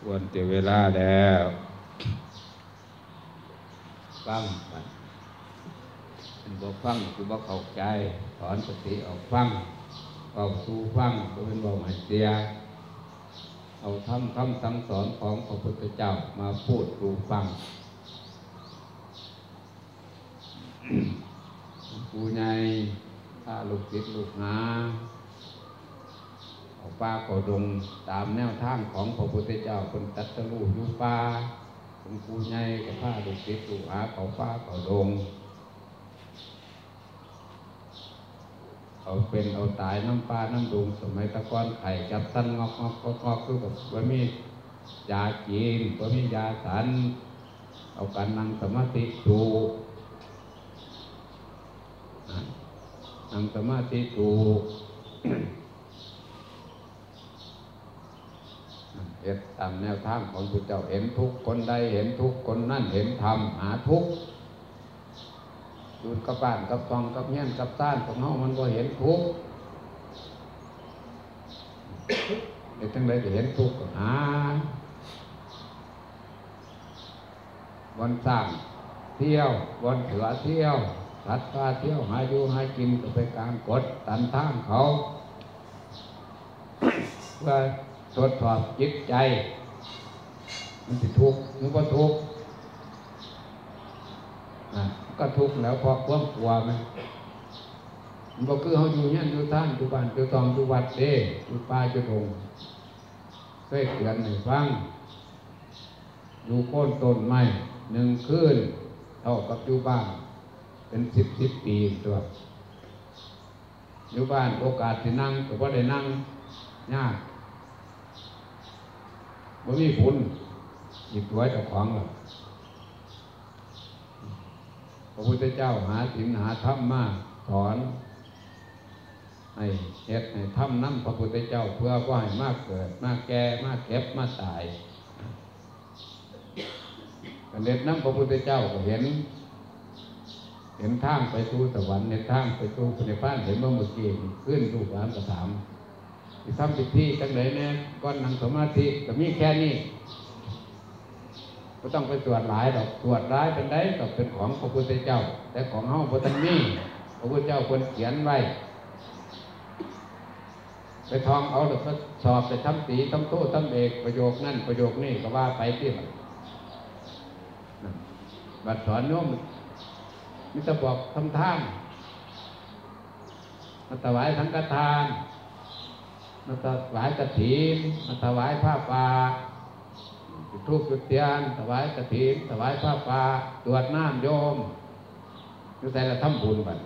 ควรเตียเวลาแล้วฟังเป็นบ่ฟังคือบ่เข้าใจถอนสติออกฟังเอาสู่ฟังก็เป็นบ่หมายเสียเอาทำคำสั่งสอนของพระพุทธเจ้ามาพูดสู่ฟังผู้ใหญ่ ถ้าลูกศิษย์ลูกหาเอาป้าก็ดงตามแนวทางของพระพุทธเจ้าคนตัดสรู้อยู่ป่าคุณครูใหญ่ก็พาลูกศิษย์ลูกหาเขาป้าเขาดงเอาเป็นเอาตายน้ำปลาน้ำดุงสมัยตะกอนไข่จับสั้นงอกงอกงอกงอกคือแบบว่ามียาจีนว่ามียาสัน เอาการนั่งสมาธิดู นั่งสมาธิดูเห็นตามแนวทางของพระเจ้าเห็นทุกคนใดเห็นทุกคนนั่นเห็นธรรมหาทุกดูกับบ้านกับฟองกับเงี้ยนกับต้านของเฮามันก็เห็นทุกเห็นทั้งใดจะเห็นทุกหาวันสร้างเที่ยววันเถือเที่ยว สัตว์ปลาเที่ยวหาอยู่หากินก็ไปกลางกดตันทางเขาเพื่อตรวจสอบจิตใจ มันสิทุกข์หรือว่าทุกข์อะก็ทุกข์แล้วเพราะความกลัวไหมมันบอกคือเขาอยู่เนี่ยอยู่ท่านอยู่บ้านอยู่ตองอยู่วัดเด้อยู่ป่าอยู่ดงเคยเตือนให้ฟังอยู่โค่นต้นไม้หนึ่งคืนเท่ากับอยู่บ้าน เป็นสิบสิบปีตัวอยู่บ้านโอกาสที่นั่งก็บ่ได้นั่งยากบ่มีผลหยิบไว้กับของหรอกพระพุทธเจ้าหาศีลหาธรรมมาสอนให้เฮ็ดให้ทำน้ำพระพุทธเจ้าเพื่อว่าให้มากเกิด มากแก่มากเก็บมากตายกันเด็ดน้ำพระพุทธเจ้าก็เห็น เห็นทางไปสู่สวรรค์เห็นทางไปสู่พระนิพพานเห็นเมื่อเมื่อกี้ขึ้นลูกหลานกระถามที่ทำพิธีจังไหนเนี่ยก้อนนั่งสมาธิก็มีแค่นี้ก็ต้องไปตรวจหลายดอกตรวจร้ายเป็นได้ก็เป็นของพระพุทธเจ้า แต่ของเฮาพระตันมีพระพุทธเจ้าควรเขียนไว้ไปทองเอาหรือก็สอบไปทำสีทำโต้ทำเอกประโยคนั่นประโยคนี้ก็ว่าไปที่บัดสอนโยม มิตรบอกทำท่านมาถวายสังฆทานมาถวายกระถินมาถวายผ้าป่าจุดทูบจุดเทียนถวายกระถินถวายผ้าป่าตรวจน้ำโยมอยู่แต่ละทำบุญบัด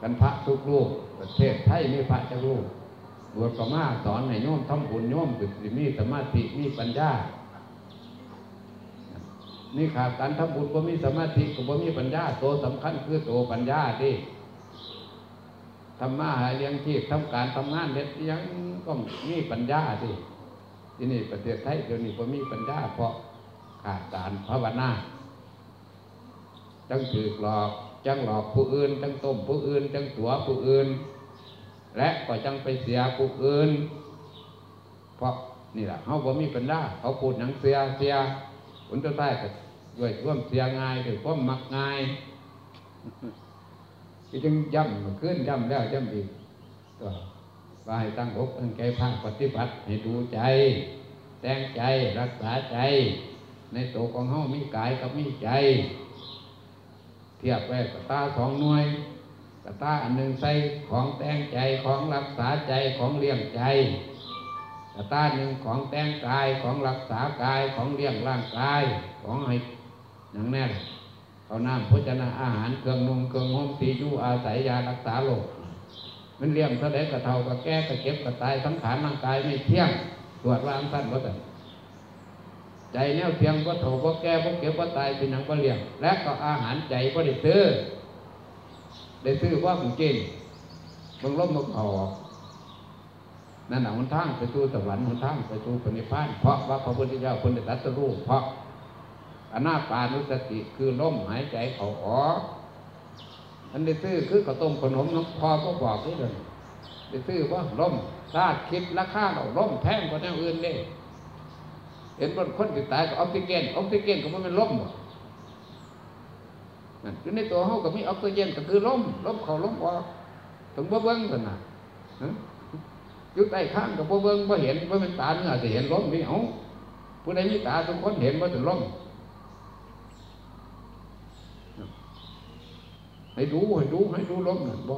กันพระทุกลูกประเทศไทยมีพระจ้าลูกบวชก็มาสอนให้โยมทำบุญโยมคือมีสมาธิมีปัญญา นี่ขาดการทำบุญก็มีสมาธิก็บ่มีปัญญาโตสำคัญคือโตปัญญาดิทำมาหาเลี้ยงชีพทำการทำงานเด็ดยังก็มีปัญญาดิที่นี่ประเทศไทยเดี๋ยวนี้ก็มีปัญญาเพราะขาดการภาวนาจังถือหลอกจังหลอกผู้อื่นจังต้มผู้อื่นจังตัวผู้อื่น และก็จังไปเสียผู้อื่น เพราะนี่แหละเขาบ่มีปัญญาเขาพูดหนังเสียเสีย ผลจะได้ก็ด้วยร่วมเสียง่ายด้วยความมักง่ายก็จึงย้ำขึ้นย้ำแล้วย้ำอีกก็ว่าให้ตั้งอกตั้งใจภาคปฏิบัติให้ดูใจแต่งใจรักษาใจ ในตัวของเฮามีกายกับมีใจ เทียบไว้กับตาสองหน่วยกับตาอันหนึ่งใส่ของแต่งใจของรักษาใจของเลี้ยงใจ ตาหนึ่งของแต่งกายของรักษากายของเลี้ยงร่างกายของให้อย่างแน่นเอาน้ำพจนาอาหารเครื่องนุ่งเครื่องห่มตีอยู่อาศัยยารักษาโรคมันเลี้ยงเท่าไดกระเทากระแก้กระเก็บกระตายสังขารร่างกายไม่เที่ยงตรวจวางสั้นว่าแต่ใจแนวเทียงก็โถก็แก้ก็เก็บก็ตายเป็นหนังก็เลี้ยง และก็อาหารใจก็ได้ซื้อได้ซื้อว่ามันกินบางลมบางออก นั่นแหละหนทางไปสู่สวรรค์หนทางไปสู่ปณิพานเพราะว่าพระพุทธเจ้าคนได้ตรัสรู้เพราะอนาปานุสติคือลมหายใจเขาออกอันได้ซื้อคือข้าวต้มขนมน้องพอก็บอกนี่เลยได้ซื้อว่าล่มซาดคิดราคาเราล่มแพงกว่าแนวอื่นเด้เห็นบนคนติดตายกับออกซิเจนออกซิเจนก็มันเป็นล่มหรอกนั่นอยู่ในตัวเขาก็มีออกซิเจนก็คือล่มล่มเขาล่มออกถึงบ่เบิ้งกันนะ ฮะอยู่ใต้ข้างกับบ่เบิ้งบ่เห็นบ่เป็นตาเนื้อจะเห็นล่มนี่เอาผู้ใดมีตาทุกคนเห็นว่าถึงล่มให้ดูให้ดูให้ดูล้มหน่อยบ่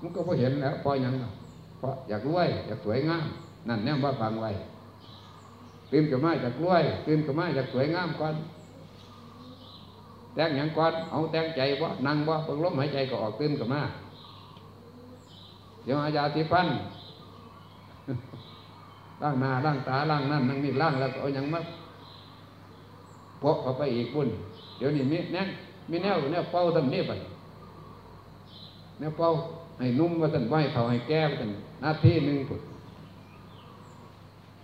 มันก็พอเห็นแล้วพอยังเพราะอยากรวยอยากสวยงามนั่นแน่ว่าฟังไว้ตื่นกับมาจากรวยตื่นกับมาจากสวยงามก่อนแต่งอย่างก่อนเอาแต่งใจบ่านั่งบ่เพิ่งล้มหายใจก็ออกตื่นกับมา เดี๋ยวอาญาติพันล่างน้าล่างตาล่างนั่นนั่งนี่ล่างแล้วก็เอาอย่างมาพกเข้าไปอีกบุญเดี๋ยวนี้มีแน่มีแนวแนวเป้าทำนี่ไปแนวเป้าให้นุ่มว่าสันไหวเขาให้แก้ว่าสันหน้าที่หนึ่งผุด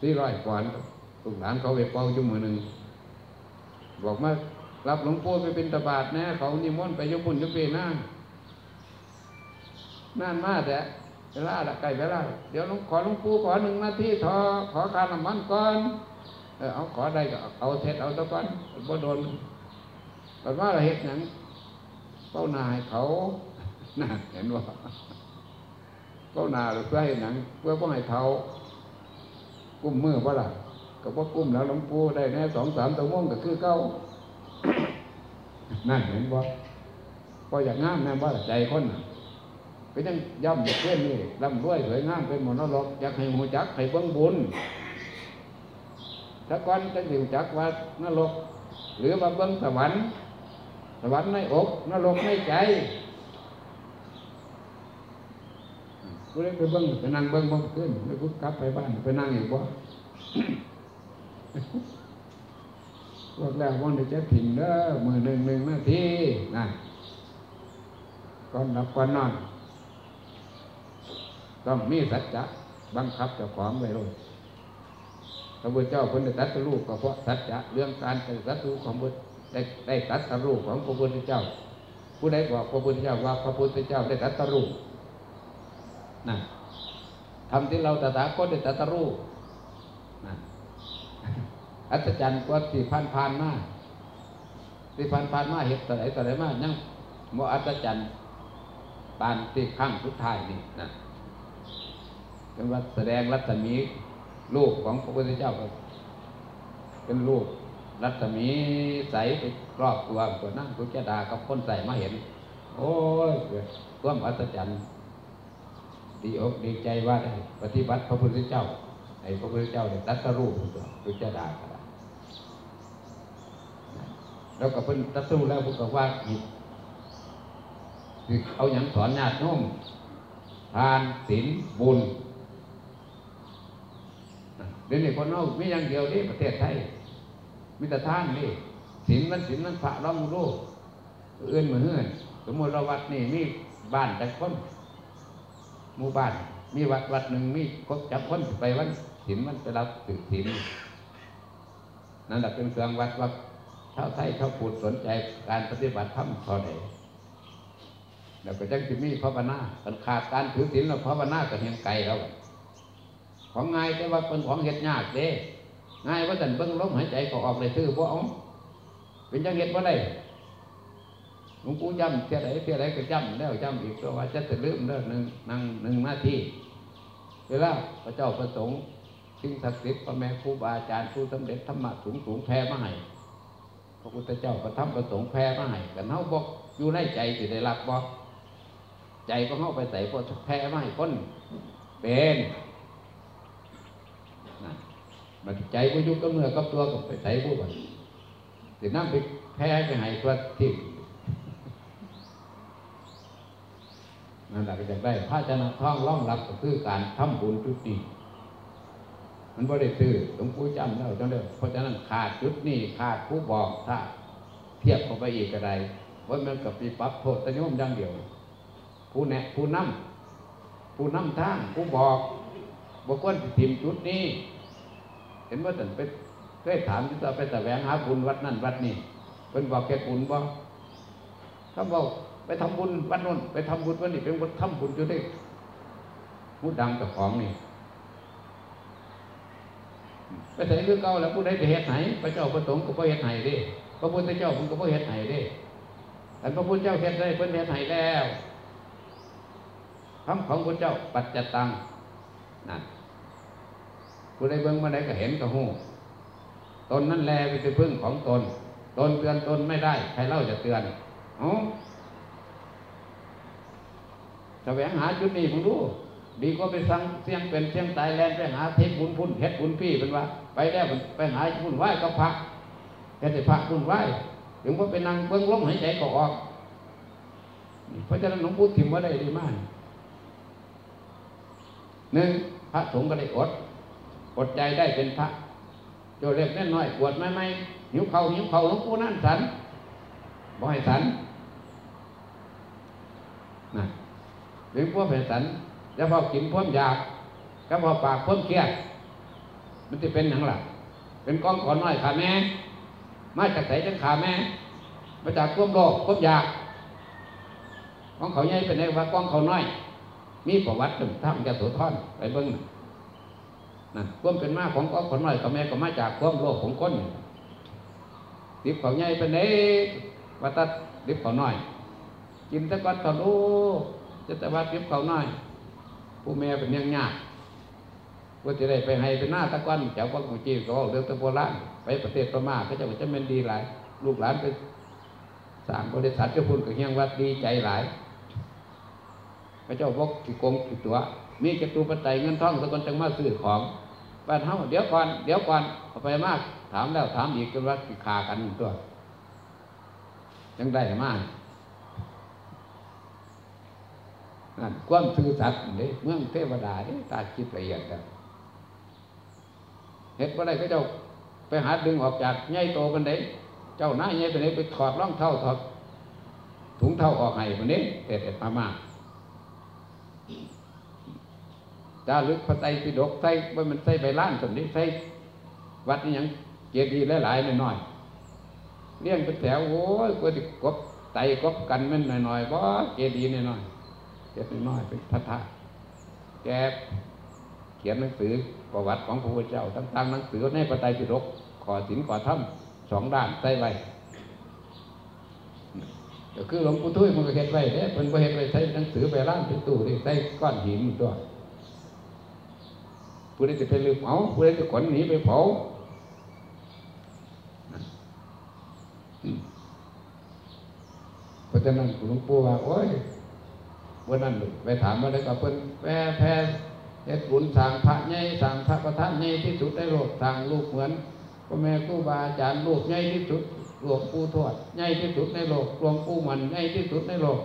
สี่ร้อยกว่าลูกหลานเขาไปเป้าจุ่มือหนึ่งบอกมารับหลวงปู่ไปเป็นตบาทนะเขานิมนต์ไปยกบุญยกเปนั่งนั่นมากแต่ ลาละใกล้เวลาเดี๋ยวหลวงขอหลวงปู่ขอหนึ่งนาทีทอขอการน้ำมันก่อนเออเอาขอได้ก็เอาเสร็จเอาตะกอนบ่โดนแต่ว่าเราเห็นหนังเป้านาให้เขาน่าเห็นว่าเป้านาเพื่อให้หนัง เพื่อเพื่อให้เขากุ้มมือว่าล่ะก็ว่ากุ้มแล้วหลวงปู่ได้แน่สองสามตัวม่วงก็คือเก้านั่นเห็นว่าพออยากงามแน่ว่าใจคนน่ะ ก็ยังย่ำเพื่อนนี่ร่ำรวยสวยงามเป็นมโนรกอยากให้หูจักให้เบิ้งบุญถ้าก่อนจะอยู่จักว่านรก หรือว่าเบิ้งสวรรค์ สวรรค์ในอกนรกในใจกูเลยไปเบิ้งไปนั่งเบิ้งบ่ขึ้นไม่กูกลับไปบ้านไปนั่งอีกบ่บอกแล้ววันเดี๋ยวจะถิ่นเด้อมือหนึ่งหนึ่งนาทีนะก่อนหลับก่อนนอน ต้องมีสัจจะบังคับเจ้าของไว้เลยพระพุทธเจ้าคนได้ตรัสรู้ก็เพราะสัจจะเรื่องการตรัสรู้ของพุทธได้ได้ตรัสรู้ของพระพุทธเจ้า ผู้ใดบอกพระพุทธเจ้าว่าพระพุทธเจ้าได้ตรัสรู้นั่นทำที่เราตถาคตได้ตรัสรู้นั่นอัศจรรย์กว่าที่พันพันมาที่พันพันมาเหตุอะไรอะไรมายังโมอัศจรรย์ปานที่ข้างสุดท้ายนี่นะ เป็นว่าแสดงรัศมีลูกของพระพุทธเจ้าก็เป็นลูกรัศมีใสไปรอบตัวตัวนั่งตัวแกดากับคนใส่มาเห็น โอ้ยเกิดความอัศจรรย์ดีอกดีใจว่าได้ปฏิบัติพระพุทธเจ้าไอ้พระพุทธเจ้าเนี่ยตัดสรูปตัวตัวแกดาก็ได้แล้วก็เพิ่นตัดสู้แล้วพวกก็ว่าอีกคือเอาอย่างสอนญาติโน้มทานศีลบุญ เดี๋ยวนี้คนเราไม่อย่างเดียวนี่ประเทศไทยมีแต่ท่านนี่ศีลมันศีลมันพระร้องรู้เอื้อนมือเฮือนสมมติเราวัดนี่มีบ้านแต่คนหมู่บ้านมีวัดวัดหนึ่งมีครบจับคนไปวันศีลมันไปรับถือศีลนั่นแหละเป็นเครื่องวัดว่าชาไทยชาวพุทธสนใจการปฏิบัติธรรมพอไหนแล้วก็จังจะมีภาวนาการขาดการถือศีลแล้วภาวนาก็เห็นไกลแล้ว ของง่ายแต่ว่าเป็นของเห็ดยากเด้ง่ายว่าแต่เบิ้งลมหายใจก็ออกเลยซื้อบ่เอาเป็นจังเห็ดบ่าได้หลวงปู่จำเท่าไรเท่าไรก็จำแล้วจำอีกตัวว่าจะจะลืมเด้อหนึ่งนั่งหนึ่งนาทีเวลาพระเจ้าประสงค์สิ่งศักดิ์สิทธิ์พระแม่ครูบาอาจารย์ผู้สำเร็จธรรมะสูงสูงแพ้มาให้พระพุทธเจ้าประทับประสงค์แพ้มาให้กันเฮาบอกอยู่ในใจสิได้รับบอกใจก็เข้าไปใส่พวกแพ้มาให้คนเป็น มันใจก็ยุกับเมื่อกับตัวกับไปใส่ผู้บันสิน้ำไปแพ้ไปให้ตัวที่นั่นแหละก็จะได้พระชนะท้องร่องรับก็คือการทำบุญจุดนี้ มันบ่ได้ซื้อหลวงปู่จำแล้วจังเด้อเพราะฉะนั้นขาดจุดนี้ขาดผู้บอกถ้าเทียบเข้าไปอีกก็ไดว่ามันกับปีปรับโทษตะโยมดังเดียว ผู้แนะผู้นำผู้นำทางผู้บอกบอกว่าทิมจุดนี้ เห็นว่าแต่ไปเคยถามที่จะไปแสวงหาบุญวัดนั่นวัดนี้เป็นบอกแค่บุญบ่เขาบอกไปทำบุญวันนู้นไปทำบุญวันนี้เป็นคนทำบุญอยู่ได้พูดดังกับของนี่ไปใส่คือเก่าแล้วผู้ใดไปเฮ็ดไหนพระเจ้าประสงค์ก็บ่เฮ็ดไหนดิพระพุทธเจ้ามันก็บ่เฮ็ดไหนดิแต่พระพุทธเจ้าเฮ็ดได้เพิ่นเฮ็ดไหนแล้วคำของพระเจ้าปัจจตังนั่น ผู้ใดเบิ่งมาได้ก็เห็นก็ฮู้ตนนั่นแลเป็นพึ่งของตน ตนเตือนตนไม่ได้ ใครเล่าจะเตือนอ๋อแสวงหาจุดนี้ผมึงดูดีก็ไปสั่งเสียงเป็นเสียงตายแลนไปหาเทพบุญพุ่นเฮ็ดบุญพี่เป็นว่า ไปแล้วไปหาบุญไหวก็พระแค่แต่พระบุญไหวถึงว่าไปนั่งเบิ้งลมหายใจก็ออก เพราะฉะนั้นหลวงปู่ถิ่มว่าได้ดีมากหนึ่งพระสงฆ์ก็ได้อด อดใจได้เป็นพระโจเล็กแน่น้อยปวดไม่ไม่หิวเขาหิวเขาหลวงปู่นั่นสันบ่ให้สันนะหรือพวกเป็นสันแล้วพอกินพ้นอยากก็พอปากพ้นเครียดมันจะเป็นอย่างไรเป็นก้องขอนน้อยขาแม่มาจากไหนจังขาแม่มาจากควมโลกควมอยากกองเขาใหญ่เป็นไงว่าก้องเขาน้อย มีประวัติถึงทำจะสุทอนไปเบิ้งนั่น ควมเป็นมาของกองขอนน้อยขาแม่ก็มาจากควมโลกของคนดิบเขาใหญ่เป็นไงวัตดิบเขาน้อย กินตะกอนเขาดูจะต่ว่าดิบเขาน้อย ผู้แม่เป็นยังยากว่าจะได้ไปให้เป็นหน้าตะก้อนเจ้าก็ของจีนก็เรื่องตะโบราไปประเทศพม่าก็จะจะเป็นดีหลาย ลูกหลานไปสางบริษัทจะพูดกับเฮียงวัดดีใจหลายพระเจ้าพกกี่กงกี่ตัว มีจตุปัจจัยเงินทองสกุลจังมาซื้อของ บ้านเฮาเดี๋ยวก่อนเดี๋ยวก่อนเอาไปมาก ถามแล้วถามอีกจนว่าขากันตัวยังได้มากนั่นความซื่อสัตย์นี่เมืองเทวดาเนี่ตาคิดละเอียดกันเห็ดว่าไรก็เจ้าไปหาดึงออกจากใหญ่โตกันเด้เจ้าหน้าใหญ่ไปไหนไปถอดร่องเท่าถอดถุงเท่าออกให้คนนี้เอ็ดเอ็ดมามา จารึกพระไตรปิฎกใส่ว่ามันใส่ใบล้านส่วนนี้ใส่วัดนี่ยังเกียรติหลายๆหน่อยๆเลี้ยงเป็นแถวโอ้ยกว่าจะกบไตกบกันมันหน่อยๆบ่เกียรติหน่อยๆเกียรติน้อยเป็นพัทธะแกเขียนหนังสือประวัติของพระพุทธเจ้าต่างๆหนังสือในพระไตรปิฎกขอสินขอธรรมสองด้านใส่ไว้ก็คือหลวงปู่ทุ่ยมันก็เห็ดไว้เนี่ยเป็นก็เห็ดไว้ใส่หนังสือไปร้านเป็นตู้ใส่ก้อนหินตัว ผู้ใดจะไปลืมเผาผู้ใดจะขนหนีไปเผาเพราะฉะนั้นหลวงปู่ว่าโอ้ยวันนั้นไปถามมาได้ก็เพิ่นแพ้แพ้เฮ็ดบุญสั่งพระใหญ่สั่งพระประธานใหญ่ที่สุดในโลกสั่งลูกเหมือนพ่อแม่ครูบาอาจารย์ลูกใหญ่ที่สุดหลวงปู่ทวดใหญ่ที่สุดในโลกหลวงปู่มันใหญ่ที่สุดในโลก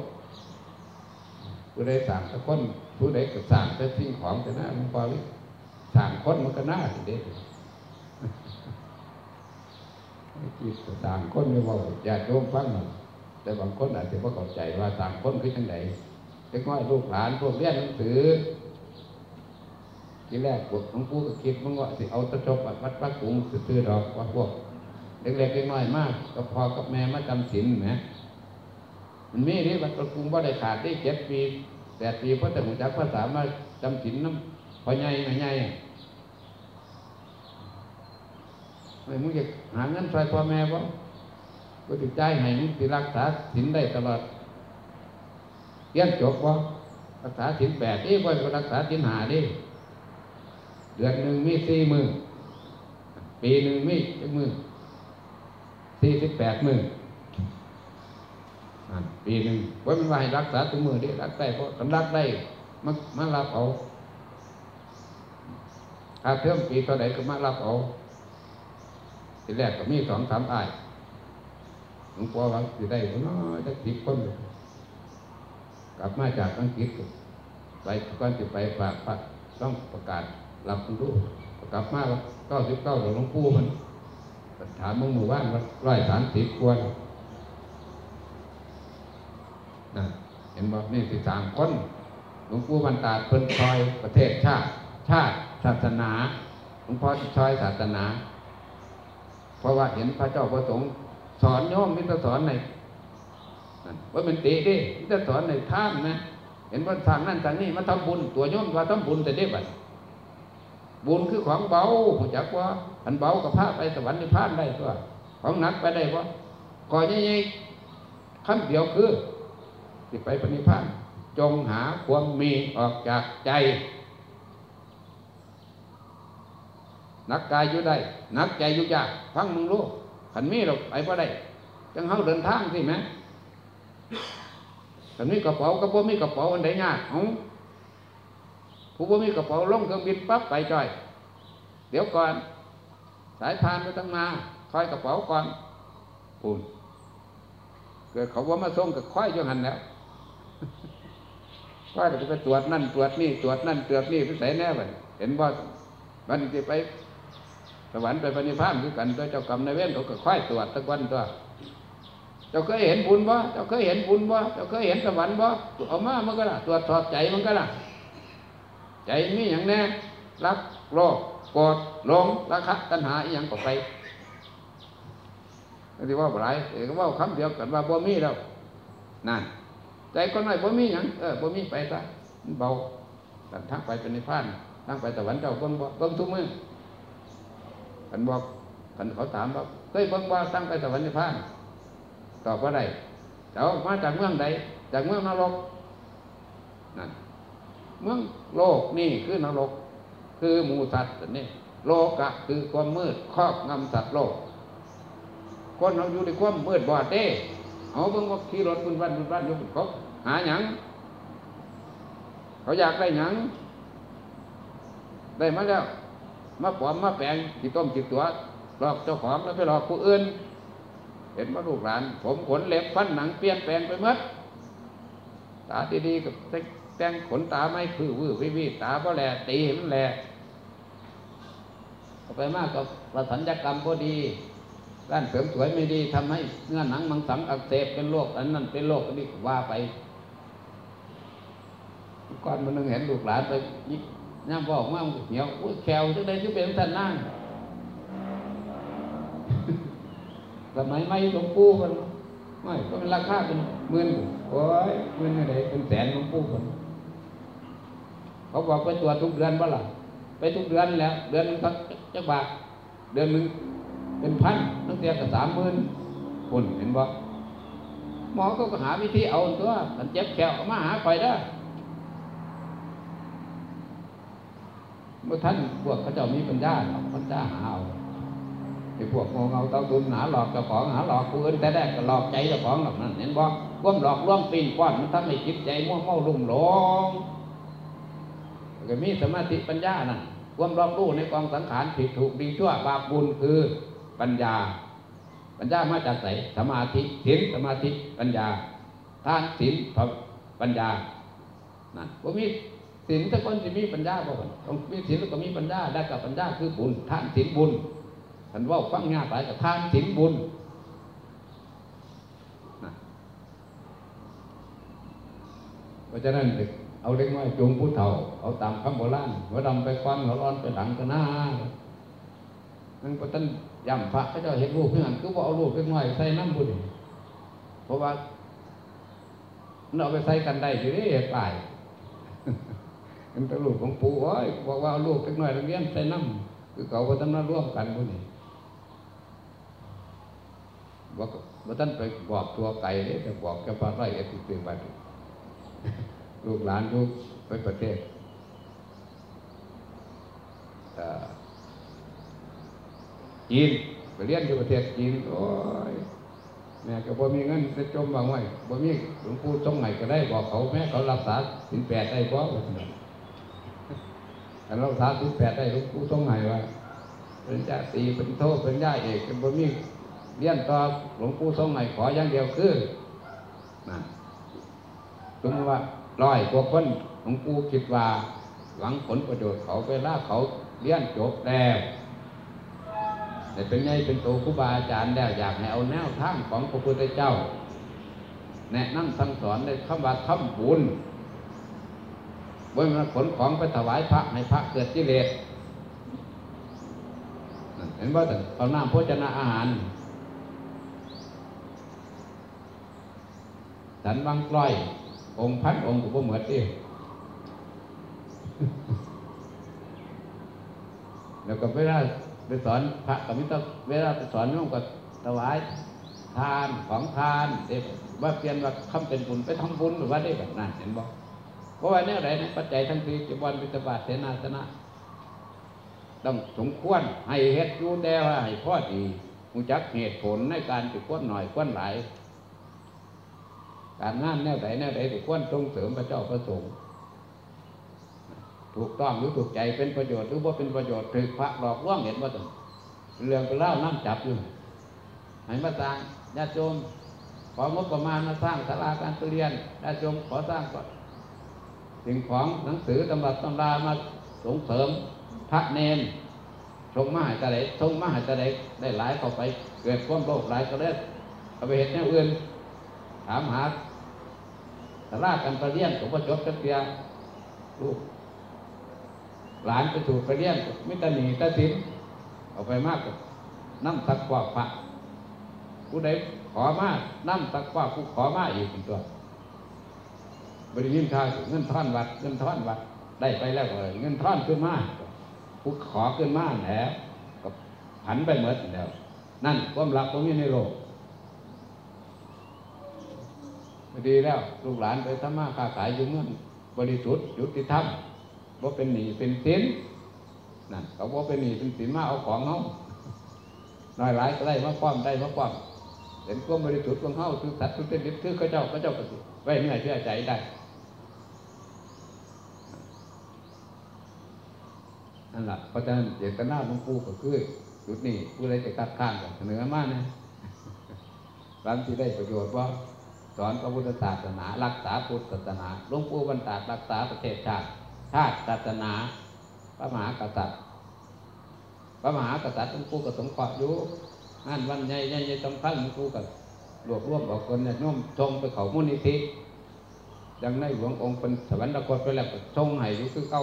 ผู้ใดสั่งแต่คนผู้ใดก็สั่งแต่สิ่งของแต่หน้าหลวงพ่อวิ สั่งคนมันก็น่าสิเด็ดจิตสั่งคนไม่ว่าอยากโยมฟังหน่อยแต่บางคนอาจจะไม่เข้าใจว่าสั่งคนคือจังไดเด็กน้อยลูกหลานพวกเรียนหนังสือทีแรกพวกหลวงปู่ก็คิดมันว่าสิเอาตะจบวัดพระกุ้งซื้อดอกว่าพวกเล็กๆน้อยมากก็พอกับแม่มาจำศีลไหมมันมีนี่วัดพระกุ้งว่าได้ขาดได้เจ็ดปีแปดปีเพราะแต่หัวจักภาษามาจำศีลน้ำ พอใหญ่ไม่ใหญ่ไม่มึงจะหาเงินช่วยพ่อแม่บ่ก็ติดใจให้มึงติรักษาศีลได้ตลอดเรียนจบบ่รักษาศีลแปดนี่บ่ก็รักษาศีลหาดิเดือนหนึ่งมีสี่มือปีหนึ่งมีจักมือสี่สิบแปดมือปีหนึ่งว่ามันว่าให้รักษาตัวมือดิรักได้เพราะกันรักได้มันมันรับเอา ถ้าเพิ่มปีตัวไหนก็มารับเอาทีแรกก็มีสองสามอ้ายหลวงพ่อว่าสิได้บ่น้อยจะสิบคนเลยกลับมาจากอังกฤษไปก่อนจะไปฝากพระต้องประกาศรับรู้กลับมาเก้าสิบเก้าหลวงปู่มันถามมึงหมู่บ้านว่าร้อยสามสิบควรนะเห็นบอกนี่สิสามคนหลวงปู่บรรดาเพิ่นคอยประเทศชาติ ชาติ ศาสนาหลวงพ่อชอยศาสนา เพราะว่าเห็นพระเจ้าประสงค์สอนโยมมิตรสอนในว่าเป็นติดิจะสอนในท่านนะ เห็นว่าทางนั่นทางนี้มาทำบุญ ตัวโยมว่าทำบุญแต่เด็บัดบุญคือของเบาผู้จักว่าอันเบากับพระไปสวรรค์ในพานได้ตัวของหนักไปได้ปะก่อนยังๆขั้นเดียวคือไปปณิพานจงหาความมีออกจากใจ นักกายอยู่ได้นักใจอยู่ยากฟังมึงรู้ขันมีเราไปพอได้ จังเฮาเดินทางสิไหมขันมีกระเป๋ากับบ่มีกระเป๋าอันใดยากเอาผู้บ่มีกระเป๋าลงเครื่องบินปั๊บไปจ่อย เดี๋ยวก่อน สายพานไม่ต้องมาคอยกระเป๋าก่อนปูนเกิดเขาว่ามาส่งกับค่อยยังหันแล้วค่อยจะไปตรวจนั่นตรวจนี่ตรวจนั่นตรวจนี่ไปใส่แน่บัดเห็นว่ามันจะไป สวรรค์ไปปณิพานคือกันตัวเจ้ากรรมนายเวรเขาก็ค่อยตรวจตะวันตัวเจ้าเคยเห็นบุญบ่เจ้าเคยเห็นบุญบ่เจ้าเคยเห็นสวรรค์บ่เอามามันก็ล่ะตรวจสอบใจมันก็ล่ะ ใจมีอย่างแน่รักโลภโกรธหลงราคะตัณหาอีหยังก็ไปที่ว่าหลายเอกว่าคำเดียวกันว่าบ่มีแล้วนั่นใจคนไหนบ่มีหยังเออบ่มีไปซะมันเบาทั้งไปเป็นนิพพานทั้งไปสวรรค์เจ้าเบิ่งบ่เบิ่งทุกมือ กันบอกกันเขาถามว่าเคยเบิ่งว่าตั้างไปสวรรค์นิพพานตอบว่าได้เจ้ามาจากเมืองใดจากเมืองนรกนั่นเมืองโลกนี่คือนรก คือหมูสัตว์นี่โลกะคือความมืดครอบงำสัตว์โลก คนเราอยู่ในความมืดบอดเด้เอาเบิ่งว่าขี่รถบุญวันบุญวันอยู่เขาหาหยังเขาอยากได้หยังได้มาแล้ว มาปลอมมาแปลงจิตต้มจิตตัวหลอกเจ้าของแล้วไปหลอกผู้อื่น เห็นว่าลูกหลาน ผมขนเล็บฟันหนังเปลี่ยนแปลงไปหมดตาดีๆกับแต่งขนตาไม่คือวื้อวิวีตาเพราะแหละตีเห็นมันแหละเอาไปมากกับประสัญญกรรมก็ดีด้านเสริมสวยไม่ดีทำให้เนื้อหนังมังสังอักเสบเป็นโรคอันนั้นเป็นโรคอันนี้ว่าไปก่อนมันนึงเห็นลูกหลานไปยิก ย่ำบอกว่าเหี่ยวอุ้ยแขวจังไดที่เป็นท่านนั่งสมัยไม่หลวงปู่กันไม่ก็เป็นราคาเป็นหมื่นโอ้ยหมื่นอะไรเป็นแสนหลวงปู่กันเขาบอกไปตรวจทุกเดือนบ่ล่ะไปทุกเดือนแล้ว เดือนนึงสักจักบาทเดือนหนึ่งเป็นพันตั้งแต่กับสามหมื่นคนเห็นบ่หมอก็หาวิธีเอาตัวมันเจ็บแขวมาหาไปได้ เมื่อท่านพวกเขาเจ้ามีปัญญาเขาปัญญาหาเอาไอ้พวกโงเงาเต้าตุนหาหลอกเจ้าของหาหลอกผู้อื่นแต่แรกก็หลอกใจเจ้าของหรอกนั่นเห็นบ่ร่วมหลอกร่วมปีนก้อนมันทำให้จิตใจมั่วเมาลุ่มหลงก็มีสมาธิปัญญานั่วมรอบรู้ในกองสังขารผิดถูกดีชั่วบาปบุญคือปัญญา ปัญญามาจากไหนสมาธิศีลสมาธิปัญญาทานศีลปัญญานั่นว่ามี ศีลถ้าคนจะมีปัญญาบ่ต้องมีศีลแล้วก็มีปัญญาได้กับปัญญาคือบุญทานศีลบุญท่านว่าฟังง่ายไปกับทานศีลบุญเพราะฉะนั้นเอาเล็กน้อยจงผู้เฒ่า เอาตามคำโบราณหัวดำไปควันหัวร้อนไปหลังก็หน้านั่นก็ท่านย่ำพระพระเจ้าเห็นรูปเพื่อนคือว่าเอารูปเล็กน้อยใส่น้ำบุญเพราะว่าเราไปใส่กันได้อยู่นี่ตาย เป็นตลูกของปู่อ้ยบอกว่าเอาลูกเล็กน้อยเลี้ยงใส่น้ำคือเขาว่าท่านมาร่วมกันพวกนี้บอกว่าท่านไปบอกตัวไก่เลยแต่บอกแค่ปลาไร่เอติเตียงไปลูกหลานลูกไปประเทศจีนไปเรียนอยู่ประเทศจีนโอ้ยแม่ก็บ่มีเงินจะจมบางไว้บ่มีหลวงปู่ตรงไหนก็ได้บอกเขาแม่เขารักษาสินแปดได้เพราะ อันรักษาสินแปดได้หลวงปู่ตรงไหนว่าเป็นจ่าตีเป็นโทษเป็นย่าเอกเป็นบ่มีเรียนต่อหลวงปู่ตรงไหนขออย่างเดียวคือนะถึงว่าร้อยกว่าคนหลวงปู่คิดว่า หวังผลประโยชน์เขาเวลาเขาเรียนจบแล้วแต่เป็นไงเป็นตัวครูบาอาจารย์แล้วอยากให้เอาแนวทางของพระพุทธเจ้า แนะนำสั่งสอนในคำว่าทำบุญ เมื่อมาขนของไปถวายพระให้พระเกิดกิเลสเห็นว่าเอาน้ำโภชนะอาหารสันวังกล้อย องค์พันองค์ก็เหมือนที่แล้วก็เวลาไปสอนพระกับมิตรเวลาไปสอนโยมก็ถวายทานของทานเด็กว่าเปลี่ยนว่าคำเป็นบุญไปทำบุญหรือว่าได้แบบนั้นเห็นบอก ราะว่าเนี่ยไรนะปัจจัยทั้งสี่จีวรวิตบาทเสนาสนะ ต้องสมควรให้เฮ็ดอยู่แต่ว่าให้พ่อดีมูจักเหตุผลในการติควรหน่อยควรหลายการงานแนวไหนแนวไหนติควรส่งเสริมพระเจ้าพระสงฆ์ถูกต้องหรือถูกใจเป็นประโยชน์หรือว่าเป็นประโยชน์ถือพระหลอกลวงเห็นว่าต้องเรื่องก็เล่าน้ำจับอยู่ให้มาสร้างญาติโยมของบประมาณมาสร้างศาลาการเรียนญาติโยมขอสร้างก่อน สิ่งของหนังสือตำรับตำรามาส่งเสริมพระเนนชงมาหายตะไดชงมาหายตะไดได้หลายเข้าไป เกิดความโลภหลายก็ได้เอาไปเห็นแนวอื่น ถามหาสารากันประเรียนผมก็จบกันเพียลูกหลานไปถูกประเรียนมิตรหนีตะสินเอาไปมากกว่าน้ำตักกว่าพระผู้ใดขอมากน้ำตักกว่าผู้ขอมากอีกเป็นตัว บริยินข่าวเงินท่อนวัดเงินท่อนวัดได้ไปแล้วเลยเงินท่อนขึ้นมาผู้ขอขึ้นมาแล้วก็ผันไปหมดแล้วนั่นความรักตรงนี้ในโลกดีแล้วลูกหลานไปทำมาค้าขายอยู่เมืองบริสุทธิ์ยุติธรรมว่าเป็นหนี้เป็นสินนั่นเขาว่าเป็นหนี้เป็นสินมาเอาของเขาน้อยหลายก็ได้มาความได้มาความเห็นความบริสุทธิ์ของเขาคือสัตว์คือเป็นดิบคือเขาเจ้าเขาเจ้าก็สิไว้เหนื่อเชื่อใจได้ นั่นแหละเพราะฉะนั้นเจตนาหลวงปู่ก็คือจุดนี้ผู้ใดจะคัดค้านก็เสนอมากนะบางที่ได้ประโยชน์ว่าสอนพระพุทธศาสนา รักษาพุทธศาสนาหลวงปู่บรรดารักษาประเทศชาติชาติศาสนา พระมหากษัตริย์ พระมหากษัตริย์หลวงปู่ก็สงเครอยู่งานวันใหญ่ใหญ่สำคัญหลวงปู่ก็รวบรวมบอกคนเนี่ยน้มชงไปเขามุนิธิดังในหลวงองค์เป็นสวรรคตไปแล้วก็ชงให้อยู่คือเก่า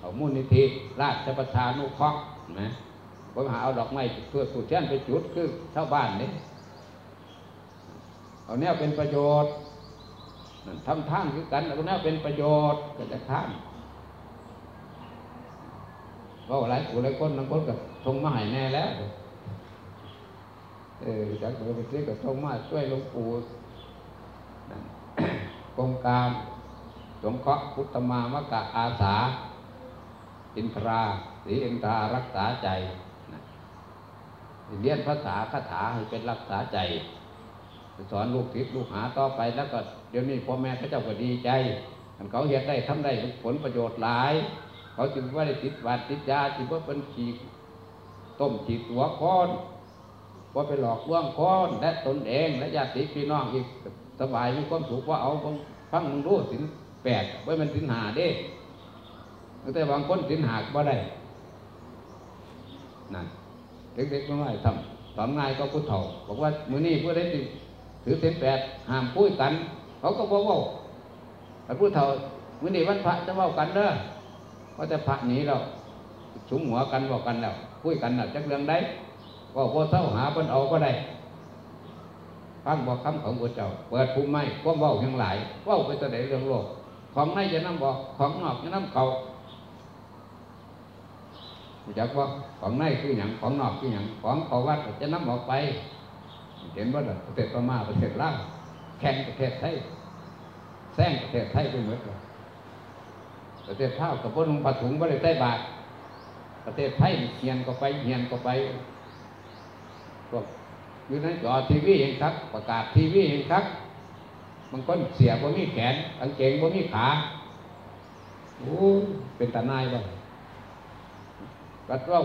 เขามุนิธิราชประชานุเคราะห์นะผมหาเอาดอกไม้เพื่อสุดเทียนไปจุดคือชาวบ้านนี่เอาแนวเป็นประโยชน์ทำท่านคือกันเอาแนวเป็นประโยชน์ก็จะท่านเพราะหลายผู้หลายคนบางคนก็ชงมาให้แน่แล้วเออจากเดิมไปซื้อกับชงมาช่วยหลวงปู่โครงการสงเคราะห์พุทธมามกะอาสา อินทราสีอินทรารักษาใจเรียนภาษาคาถาให้เป็นรักษาใจ สอนลูกศิษย์ลูกหาต่อไปแล้วก็เดี๋ยวนี้พ่อแม่เขาเจ้าก็ดีใจเขาเห็นได้ทำได้ผลประโยชน์หลาย เขาจึงว่าได้ติดบาดติดยาจึงว่าเป็นฉีดต้มฉีดหัวค้อนว่าไปหลอกลวงคนและตนเองและญาติพี่น้องอีกสบายมีความสุขว่าเอาฟังมึงรู้สินแปดไว้มันสินหาเด้ แต่บางคนสินหากว่าได้นั่นเด็กๆน้อยทำสอนง่ายก็พุทธเถาบอกว่ามือนี้เพื่อได้ถือเสินแปดห้ามพูดกัน เขาก็บอกว่าแต่พุทธเถามือนี้วันพระจะว่ากันเด้อก็จะพระหนีเราสุมหัวกันบอกกันแล้วคุยกันแล้วจักเรื่องได้ก็พอเศร้าหาเพิ่นเอาก็ได้ฟังบอกคำของพระเจ้า เปิดภูมิไม่ก็เว้ายังหลายเว้าไปแสดงเรื่องโลก ของในจะน้ำบอกของนอกจะน้ำเขา จากว่าของในคืออย่างของนอกคืออย่างของเขาวัดจะน้ำออกไป เห็นว่าประเทศพม่าประเทศลาวแข่งประเทศไทยแซงประเทศไทยไปหมดเลยประเทศเท่ากับพวกลุงปัดถุงก็เลยใต้บาทประเทศไทยเฮียนก็ไปเฮียนก็ไปพวกอยู่ในจอทีวีเองครับ ประกาศทีวีเองครับบางคนเสียบ่มีแขนกางเกงบ่มีขาโอ้เป็นตาหนายบ้าง กัดเรา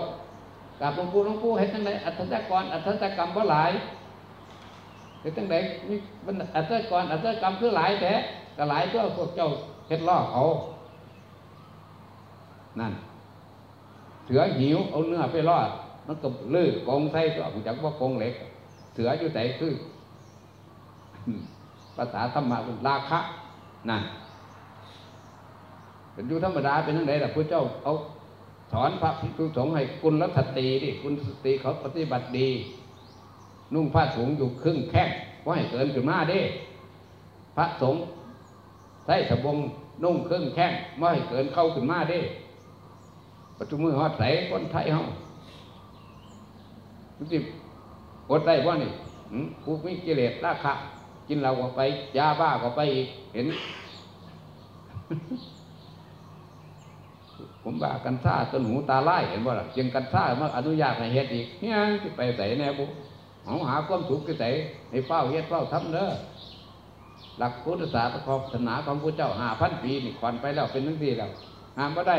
กับหลวงปู่หลวงปู่เห็นตั้งไหนอัตถกรอัตถกรรมบ่หลายเห็นตั้งไหนมีอัตถกรอัตถกรรมคือหลายแต่ก็หลายก็พวกเจ้าเฮ็ดล่อเขานั่น เสือหิวเอาเนื้อไปรอมันก็ลื้อกองไส้ตัวผมจากว่ากองเหล็ก เสืออยู่ไหนคือภาษาธรรมะเป็นราคะนั่นเป็นอยู่ธรรมดาเป็นทั้งไหนแต่พระเจ้าเอา สอนพระภิกษุสงฆ์ให้คุณรัตตีดิคุณสติเขาปฏิบัติดี นุ่งผ้าสูงอยู่ครึ่งแค่ว่าให้เกินขึ้นมาด้พระสงฆ์ใส่สบงนุ่งครื่งแข้งไม่ให้เกินเข้าขึ้นมาด้ปัจจุบันฮอดใสคนไทยเฮาทุกทีอดได้บ่นี่ผู้มีกิเลสราคะกินเหล้าก็ไปยาบ้าก็ไปอีกเห็น ผมว่ากันซ่าตนหูตาไล่เห็นบ่ล่ะจียงกันซ่ามาอนุญาตให้เฮ็ดอีกเนี่ยสิไปใส่แน่บุหาหาความสุขที่ใส่ให้เฝ้าเฮ็ดเฝ้าทำเด้อหลักพุทธศาสนาของพระเจ้าห้าพันปีนี่ควันไปแล้วเป็นทั้งสี่แล้วห้ามก็ได้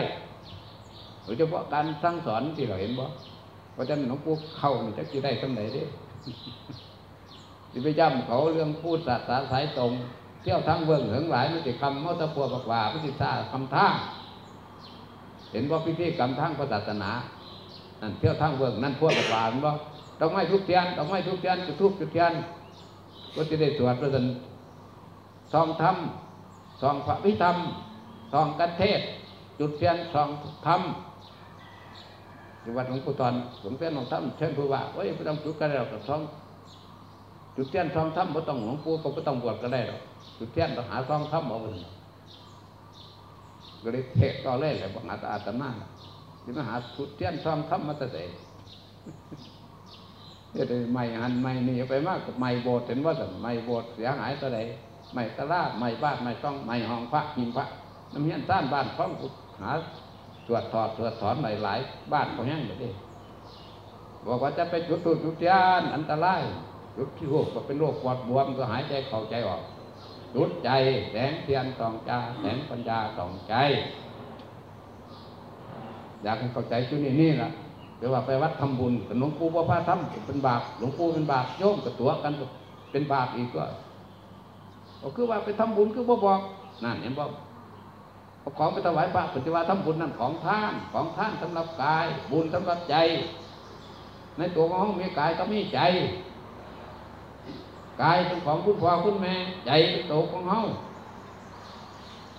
โดยเฉพาะการสั่งสอนที่เราเห็นบ่เพราะฉะนั้นหลวงปู่เข้านี่จะกี่ได้สำไหนเด้ที่ไปย่ำเขาเรื่องพูดศาสนาสายตรง เที่ยวทั้งเบื้องเหงหลายมันติคำมอตะพัวบักว่าพิธิซาคำท่า เห็นว่าพิธีกรรมทางพระศาสนานั่นเที่ยวทั้งเบื้องนั่นพวกบักว่ามันบ่ดอกไม้ทุกเทียนดอกไม้ทุกเทียนจุดทุกจุดเทียนก็จะได้สวดพระสันซองธรรมซองพระพิธรรมซองกันเทศ จุดเทียนซองธรรมที่วัดหลวงปู่ตอนหลวงเทียนหลวงธรรมเชิญผู้ว่าโอ้ยไม่ต้องจุดกันแล้วกับซองจุดเทียนทองถ้ำไม่ต้องหลวงปู่ก็ไม่ต้องบวชก็ได้หรอกจุดเทียนต้องหาทองถ้ำเอาไป ก็เลยเทศต่อเลยแหละบอกอาตอาตมาที่มหาจุดเทียนทองถ้ำมาต่ไหนเฮ็ดให้ไม่หันไม่นี่ไปมากกับไม่โบสถ์เห็นว่าแต่ไม่โบสถ์เสียหายตัวใดไม่ตะลาดไม่บ้านไม่ต้องไม่ห้องพระหิมพระน้ำเฮียต้านบ้านของหาตรวจถอดตรวจถอนหลายหลายบ้านเขาแห้งเลยดิบอกว่าจะไปจุดตูดจุดเทียนอันตรายจุดที่หกก็เป็นโรคปอดบวมก็หายใจเข้าใจออก จุดใจแสงเทียนสองจาแสงปัญญาสองใจ อยากให้เข้าใจจุดนี้นี่แหละเดี๋ยวว่าไปวัดทำบุญหลวงปู่ว่าพระทำเป็นบาปหลวงปู่เป็นบาปโยมกับตัวกันเป็นบาปอีกก็ก็คือว่าไปทำบุญคือบ่บอกนั่นเห็นบ่เอาของไปถวายพระปฏิวัติทำบุญนั่นของท่านของท่านสำหรับกาย บุญสำหรับใจ ในตัวของมีกายก็มีใจ กายเป็นของคุณพ่อคุณแม่ ใจเป็นตัวของเฮา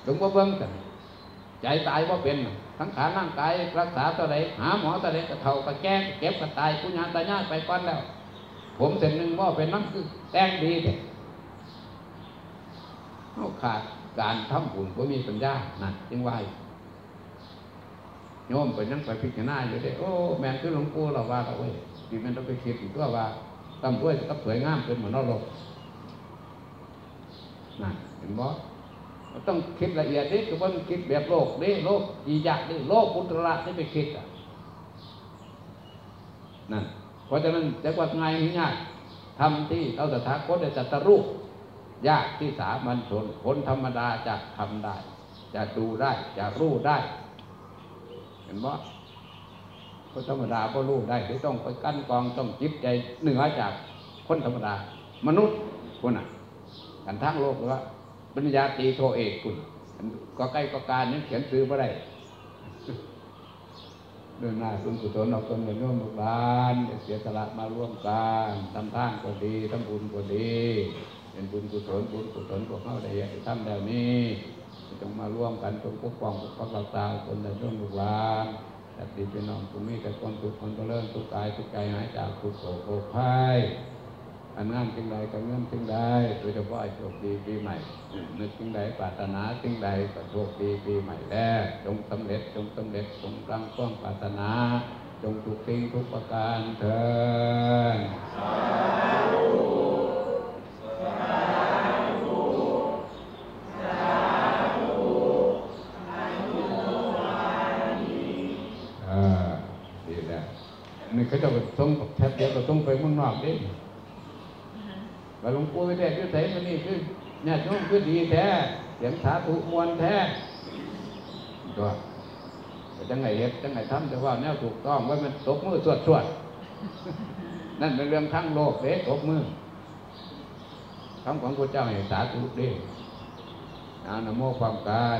ถึงว่าเบิ่งกันใจตายว่าเป็นทั้งขาร่างกายรักษาตัวใดหาหมอตัวใดกระเท่ากระแก้เก็บกระตายผู้ญาตายาไปก่อนแล้ว ผมเส้นหนึ่งว่าเป็นน้ำคือแต่งดีเลยเขาขาดการทำบุญก็มีปัญญานั่นจึงว่าโยมไปนั่งไปพิจารณาอยู่เด้โอ้แม่นคือหลวงปู่เราว่าเราเว้ยที่มันต้องไปคิดอีกว่าว่า ตำด้วยกับสวยงามเป็นเหมือนนรกนั่นเห็นบ่ต้องคิดละเอียดดิคือว่ามันคิดแบบโลกดิโลกยียักดิโลกพุทธะที่ไปคิดอะนั่นเพราะฉะนั้นจะว่าไงง่ายทำที่เราตถาคตได้จัตรูปยากที่สามัญชนคนธรรมดาจะทำได้ จะดูได้ จะรู้ได้ เห็นบ่ คนธรรมดาก็รู้ได้ที่ต้องไปกั้นกองต้องจิตใจเหนือจากคนธรรมดา มนุษย์คนน่ะกันทั้งโลกเลยว่าปัญญาตีโทเอกคุณก็ใกล้ก็การนี้นเขียนซื้อมาได้เดินหน้าคุณกุศลออกตนเหมือนโยมลูกหลานเสียสละมาร่วมกันทำทานก็ดีทำบุญก็ดี เป็นบุญกุศลบุญกุศลพวกเข้าได้ทำแล้วนี้จงมาร่วมกันจงปกป้องปกป้องเราตาคนในช่วงลูกหลาน แต่ดีเป็นน้องคุณมีแต่ความสุขความเริญทุกกายทุกใจหายจากทุกโศกโภัยอันงานจึงใดกับเงื่อนจึงใดโดยเฉพาะโชคดีปีใหม่นึกจึงใดปรารถนาจึงใดก็โชคดีปีใหม่แล้วจงสำเร็จจงสำเร็จจงรังความปรารถนา จงทุกสิ่งทุกประการเถิดอ่าดีแล้วนี่ เขาจะต้องแทบเดียวก็ต้องไปเมืองนอกดิไปหลวงปู่ไปแท้คือไสมันนี่คือเนี่ยโยมคือดีแท้เสียงสาธุมวลแท้ตัวแต่จังไงเฮ็ดจังไงทำแต่ว่าแนวถูกต้องว่ามันตกมือสวดสวดนั่นเป็นเรื่องทั้งโลกเด้ตกมือคำของพระเจ้าให้สาธุเด้อานะโมความการ